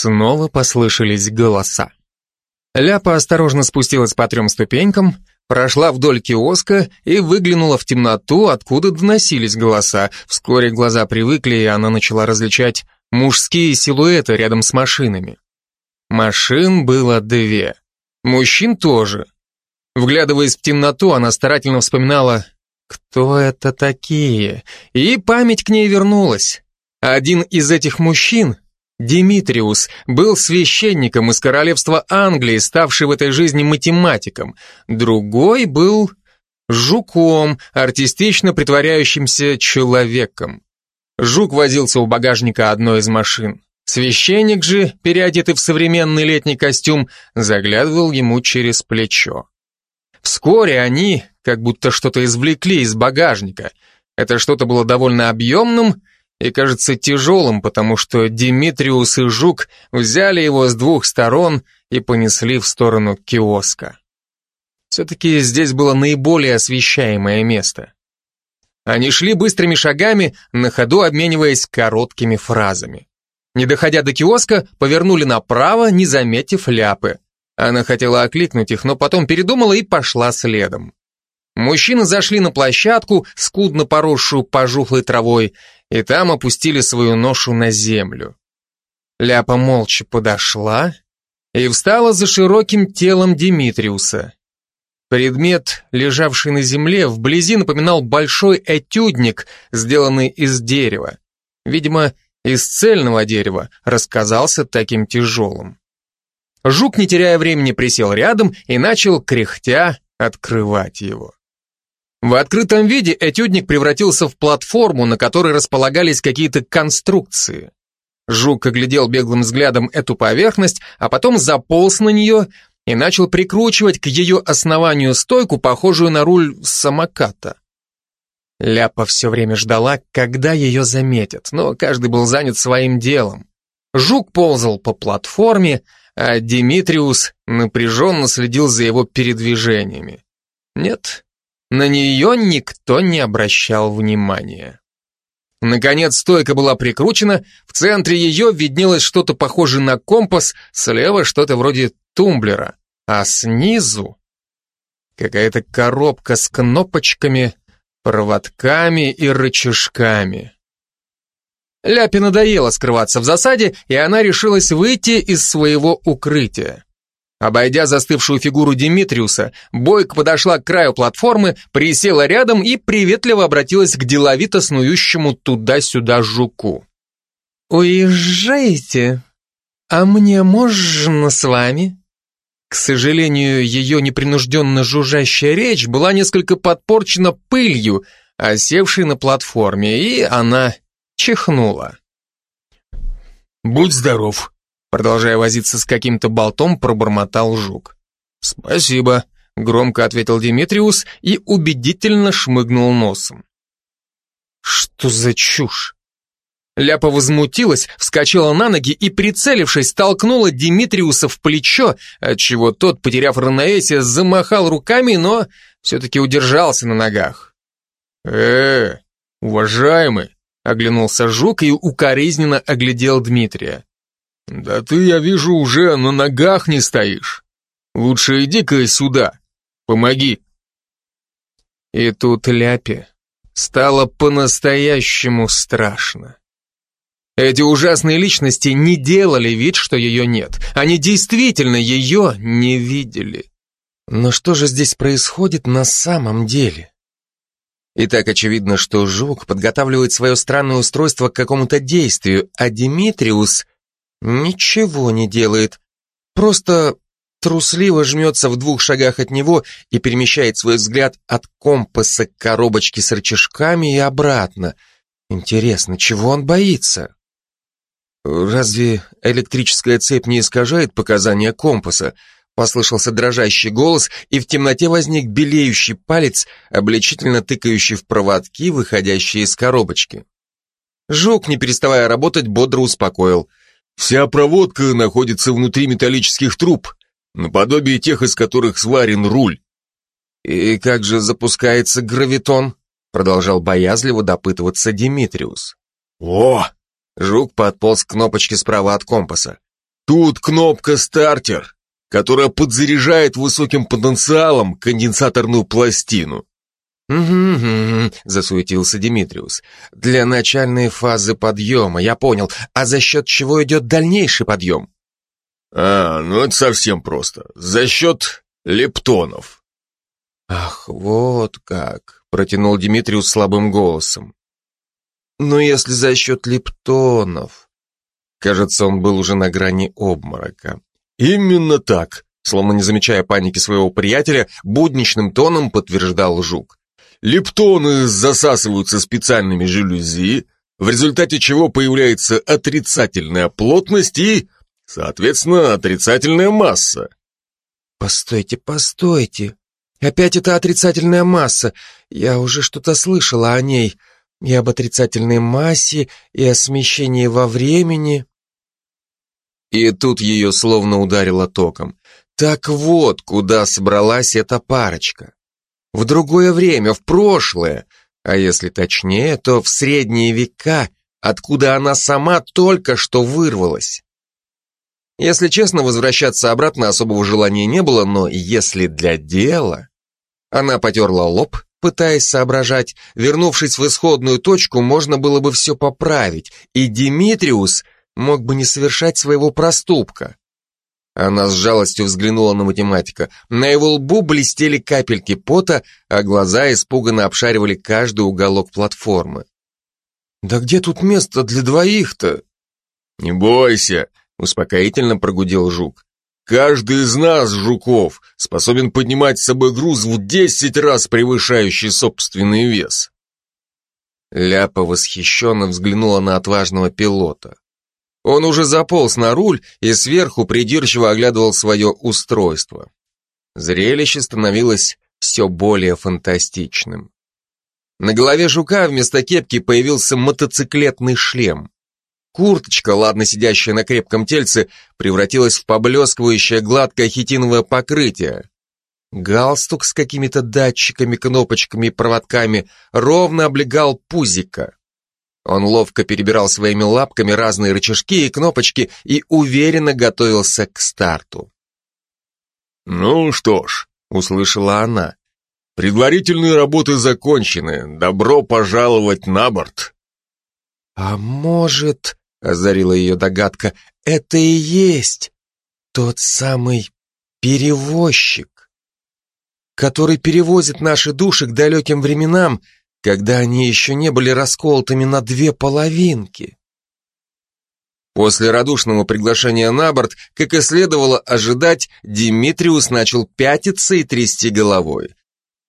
Снова послышались голоса. Ляпа осторожно спустилась по трем ступенькам, прошла вдоль киоска и выглянула в темноту, откуда доносились голоса. Вскоре глаза привыкли, и она начала различать мужские силуэты рядом с машинами. Машин было две. Мужчин тоже. Вглядываясь в темноту, она старательно вспоминала, кто это такие, и память к ней вернулась. Один из этих мужчин, Димитриус был священником из королевства Англии, ставший в этой жизни математиком. Другой был жуком, артистично притворяющимся человеком. Жук возился у багажника одной из машин. Священник же, переодетый в современный летний костюм, заглядывал ему через плечо. Вскоре они, как будто что-то извлекли из багажника. Это что-то было довольно объемным и, кажется, тяжелым, потому что Димитриус и Жук взяли его с двух сторон и понесли в сторону киоска. Все-таки здесь было наиболее освещаемое место. Они шли быстрыми шагами, на ходу обмениваясь короткими фразами. Не доходя до киоска, повернули направо, не заметив ляпы. Она хотела окликнуть их, но потом передумала и пошла следом. Мужчины зашли на площадку, скудно поросшую пожухлой травой, и там опустили свою ношу на землю. Ляпа молча подошла и встала за широким телом Димитриуса. Предмет, лежавший на земле, вблизи напоминал большой этюдник, сделанный из дерева. Видимо, из цельного дерева рассказался таким тяжелым. Жук, не теряя времени, присел рядом и начал, кряхтя, открывать его. В открытом виде этюдник превратился в платформу, на которой располагались какие-то конструкции. Жук оглядел беглым взглядом эту поверхность, а потом заполз на нее и начал прикручивать к ее основанию стойку, похожую на руль самоката. Ляпа все время ждала, когда ее заметят, но каждый был занят своим делом. Жук ползал по платформе, а Димитриус напряженно следил за его передвижениями. Нет, на нее никто не обращал внимания. Наконец стойка была прикручена, в центре ее виднелось что-то похожее на компас, слева что-то вроде тумблера, а снизу какая-то коробка с кнопочками, проводками и рычажками. Ляпе надоело скрываться в засаде, и она решилась выйти из своего укрытия. Обойдя застывшую фигуру Димитриуса, Бойк подошла к краю платформы, присела рядом и приветливо обратилась к деловито снующему туда-сюда жуку. «Уезжайте, а мне можно с вами?» К сожалению, ее непринужденно жужжащая речь была несколько подпорчена пылью, осевшей на платформе, и она чихнула. «Будь здоров», Продолжая возиться с каким-то болтом, пробормотал жук. «Спасибо», — громко ответил Димитриус и убедительно шмыгнул носом. «Что за чушь?» Ляпа возмутилась, вскочила на ноги и, прицелившись, толкнула Димитриуса в плечо, отчего тот, потеряв равновесие, замахал руками, но все-таки удержался на ногах. «Э, уважаемый!» — оглянулся жук и укоризненно оглядел Дмитрия. «Да ты, я вижу, уже на ногах не стоишь. Лучше иди-ка сюда, помоги». И тут Ляпе стало по-настоящему страшно. Эти ужасные личности не делали вид, что ее нет. Они действительно ее не видели. Но что же здесь происходит на самом деле? И так очевидно, что Жук подготавливает свое странное устройство к какому-то действию, а Димитриус Ничего не делает. Просто трусливо жмется в двух шагах от него и перемещает свой взгляд от компаса к коробочке с рычажками и обратно. Интересно, чего он боится? Разве электрическая цепь не искажает показания компаса? Послышался дрожащий голос, и в темноте возник белеющий палец, обличительно тыкающий в проводки, выходящие из коробочки. Жук, не переставая работать, бодро успокоил. Вся проводка находится внутри металлических труб, наподобие тех, из которых сварен руль. «И как же запускается гравитон?» Продолжал боязливо допытываться Димитриус. «О!» Жук подполз к кнопочке справа от компаса. Тут кнопка «Стартер», которая подзаряжает высоким потенциалом конденсаторную пластину. «Угу, угу», — засуетился Димитриус. «Для начальной фазы подъема, я понял. А за счет чего идет дальнейший подъем?» «А, ну это совсем просто. За счет лептонов». «Ах, вот как», — протянул Димитриус слабым голосом. «Но если за счет лептонов...» Кажется, он был уже на грани обморока. «Именно так», словно не замечая паники своего приятеля, будничным тоном подтверждал Жук. Лептоны засасываются специальными жалюзи, в результате чего появляется отрицательная плотность и, соответственно, отрицательная масса. Постойте, постойте. Опять эта отрицательная масса. Я уже что-то слышала о ней. И об отрицательной массе, и о смещении во времени. И тут ее словно ударило током. Так вот, куда собралась эта парочка в другое время, в прошлое, а если точнее, то в средние века, откуда она сама только что вырвалась. Если честно, возвращаться обратно особого желания не было, но если для дела... Она потерла лоб, пытаясь соображать, вернувшись в исходную точку, можно было бы все поправить, и Димитриус мог бы не совершать своего проступка. Она с жалостью взглянула на математика. На его лбу блестели капельки пота, а глаза испуганно обшаривали каждый уголок платформы. «Да где тут место для двоих-то?» «Не бойся», — успокоительно прогудел жук. «Каждый из нас, жуков, способен поднимать с собой груз в десять раз превышающий собственный вес». Ляпа восхищенно взглянула на отважного пилота. Он уже заполз на руль и сверху придирчиво оглядывал свое устройство. Зрелище становилось все более фантастичным. На голове жука вместо кепки появился мотоциклетный шлем. Курточка, ладно сидящая на крепком тельце, превратилась в поблескивающее гладкое хитиновое покрытие. Галстук с какими-то датчиками, кнопочками и проводками ровно облегал пузика. Он ловко перебирал своими лапками разные рычажки и кнопочки и уверенно готовился к старту. «Ну что ж», — услышала она, — «предварительные работы закончены. Добро пожаловать на борт». «А может, — озарила ее догадка, — это и есть тот самый перевозчик, который перевозит наши души к далеким временам, — когда они еще не были расколотыми на две половинки. После радушного приглашения на борт, как и следовало ожидать, Димитриус начал пятиться и трясти головой.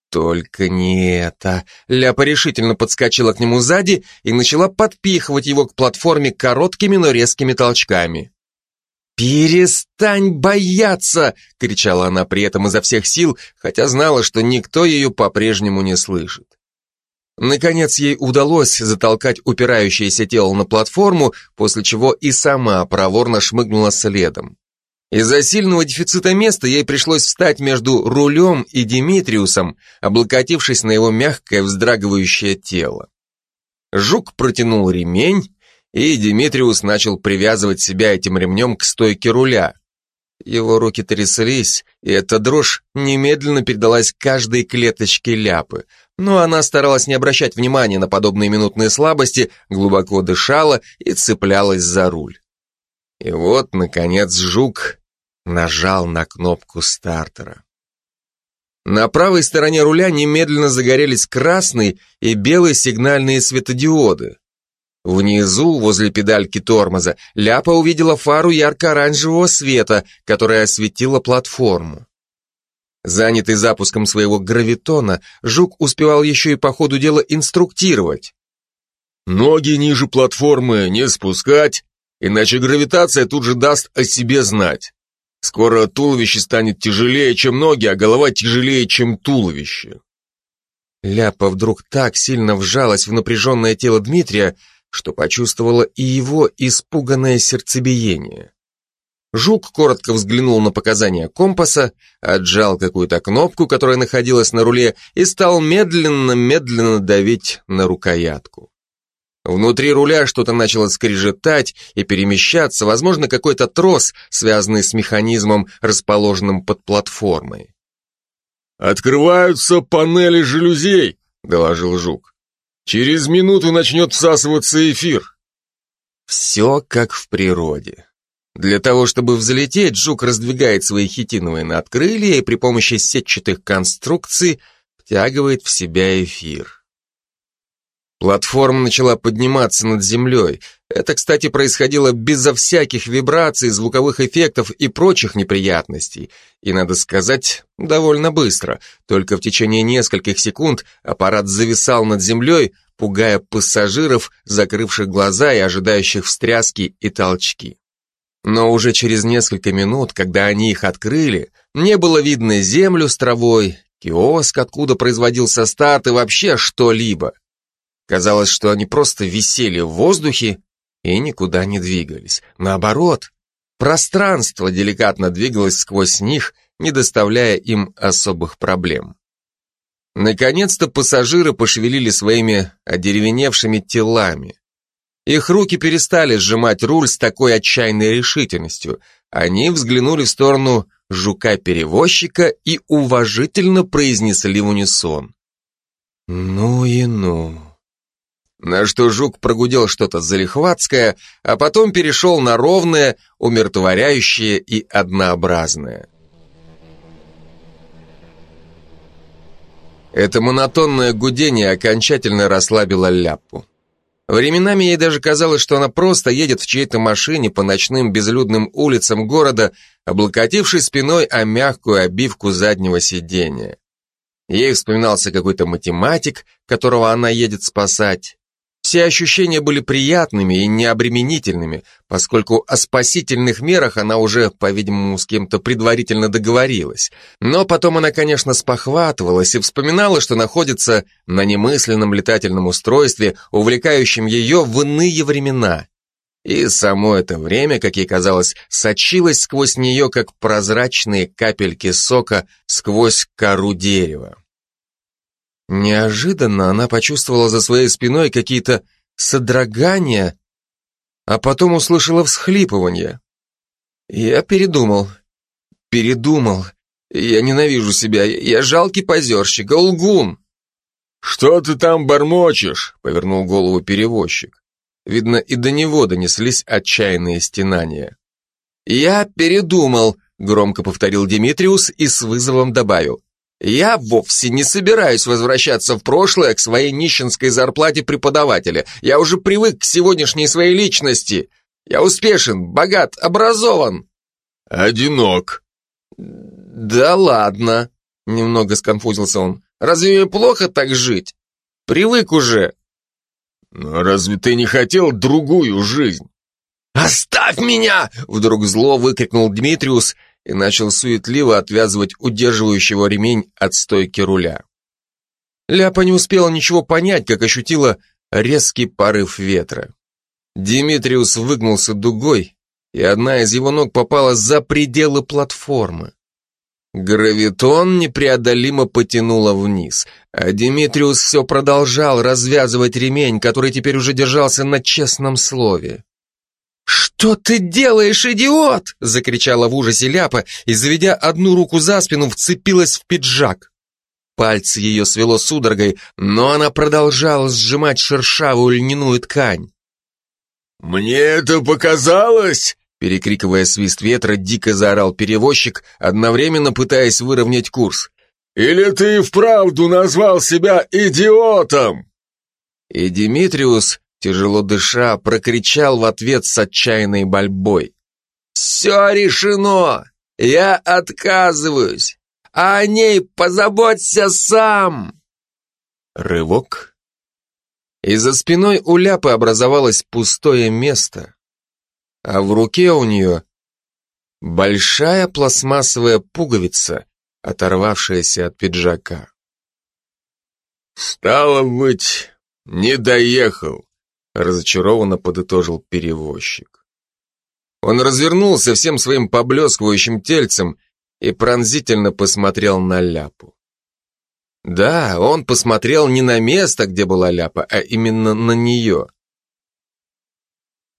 Только не это. Ляпа решительно подскочила к нему сзади и начала подпихивать его к платформе короткими, но резкими толчками. «Перестань бояться!» — кричала она при этом изо всех сил, хотя знала, что никто ее по-прежнему не слышит. Наконец ей удалось затолкать упирающееся тело на платформу, после чего и сама проворно шмыгнула следом. Из-за сильного дефицита места ей пришлось встать между рулем и Димитриусом, облокотившись на его мягкое вздрагивающее тело. Жук протянул ремень, и Димитриус начал привязывать себя этим ремнем к стойке руля. Его руки тряслись, и эта дрожь немедленно передалась каждой клеточке ляпы но она старалась не обращать внимания на подобные минутные слабости, глубоко дышала и цеплялась за руль. И вот, наконец, жук нажал на кнопку стартера. На правой стороне руля немедленно загорелись красный и белый сигнальные светодиоды. Внизу, возле педальки тормоза, Ляпа увидела фару ярко-оранжевого света, которая осветила платформу. Занятый запуском своего гравитона, Жук успевал еще и по ходу дела инструктировать. «Ноги ниже платформы не спускать, иначе гравитация тут же даст о себе знать. Скоро туловище станет тяжелее, чем ноги, а голова тяжелее, чем туловище». Ляпа вдруг так сильно вжалась в напряженное тело Дмитрия, что почувствовала и его испуганное сердцебиение. Жук коротко взглянул на показания компаса, отжал какую-то кнопку, которая находилась на руле, и стал медленно-медленно давить на рукоятку. Внутри руля что-то начало скрежетать и перемещаться, возможно, какой-то трос, связанный с механизмом, расположенным под платформой. «Открываются панели жалюзей», — доложил Жук. «Через минуту начнет всасываться эфир». Все как в природе. Для того, чтобы взлететь, жук раздвигает свои хитиновые надкрылья и при помощи сетчатых конструкций втягивает в себя эфир. Платформа начала подниматься над землей. Это, кстати, происходило безо всяких вибраций, звуковых эффектов и прочих неприятностей. И, надо сказать, довольно быстро. Только в течение нескольких секунд аппарат зависал над землей, пугая пассажиров, закрывших глаза и ожидающих встряски и толчки. Но уже через несколько минут, когда они их открыли, не было видно землю с травой, киоск, откуда производился старт и вообще что-либо. Казалось, что они просто висели в воздухе и никуда не двигались. Наоборот, пространство деликатно двигалось сквозь них, не доставляя им особых проблем. Наконец-то пассажиры пошевелили своими одеревеневшими телами. Их руки перестали сжимать руль с такой отчаянной решительностью. Они взглянули в сторону жука-перевозчика и уважительно произнесли в унисон. «Ну и ну». На что жук прогудел что-то залихватское, а потом перешел на ровное, умиротворяющее и однообразное. Это монотонное гудение окончательно расслабило ляпу. Временами ей даже казалось, что она просто едет в чьей-то машине по ночным безлюдным улицам города, облокотившись спиной о мягкую обивку заднего сиденья. Ей вспоминался какой-то математик, которого она едет спасать. Все ощущения были приятными и необременительными, поскольку о спасительных мерах она уже, по-видимому, с кем-то предварительно договорилась. Но потом она, конечно, спохватывалась и вспоминала, что находится на немысленном летательном устройстве, увлекающем ее в иные времена. И само это время, как ей казалось, сочилось сквозь нее, как прозрачные капельки сока сквозь кору дерева. Неожиданно она почувствовала за своей спиной какие-то содрогания, а потом услышала всхлипывание. Я передумал. Передумал. Я ненавижу себя. Я жалкий позерщик, лгун. «Что ты там бормочешь?» — повернул голову перевозчик. Видно, и до него донеслись отчаянные стенания. «Я передумал», — громко повторил Димитриус и с вызовом добавил. Я вовсе не собираюсь возвращаться в прошлое к своей нищенской зарплате преподавателя. Я уже привык к сегодняшней своей личности. Я успешен, богат, образован. Одинок. Да ладно, немного сконфузился он. Разве мне плохо так жить? Привык уже. Но разве ты не хотел другую жизнь? «Оставь меня!» — вдруг зло выкрикнул Дмитриус и начал суетливо отвязывать удерживающего ремень от стойки руля. Ляпа не успела ничего понять, как ощутила резкий порыв ветра. Димитриус выгнулся дугой, и одна из его ног попала за пределы платформы. Гравитон непреодолимо потянуло вниз, а Димитриус все продолжал развязывать ремень, который теперь уже держался на честном слове. «Что ты делаешь, идиот?» — закричала в ужасе Ляпа и, заведя одну руку за спину, вцепилась в пиджак. Пальцы ее свело судорогой, но она продолжала сжимать шершавую льняную ткань. «Мне это показалось!» Перекрикивая свист ветра, дико заорал перевозчик, одновременно пытаясь выровнять курс. «Или ты вправду назвал себя идиотом?» И Димитриус, тяжело дыша, прокричал в ответ с отчаянной больбой. «Все решено! Я отказываюсь! А о ней позаботься сам!» Рывок. И за спиной у Ляпы образовалось пустое место, а в руке у нее большая пластмассовая пуговица, оторвавшаяся от пиджака. «Стало быть, не доехал», разочарованно подытожил перевозчик. Он развернулся всем своим поблескивающим тельцем и пронзительно посмотрел на ляпу. Да, он посмотрел не на место, где была ляпа, а именно на нее.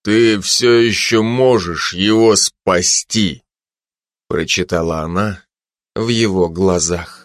ты все еще можешь его спасти», прочитала она в его глазах.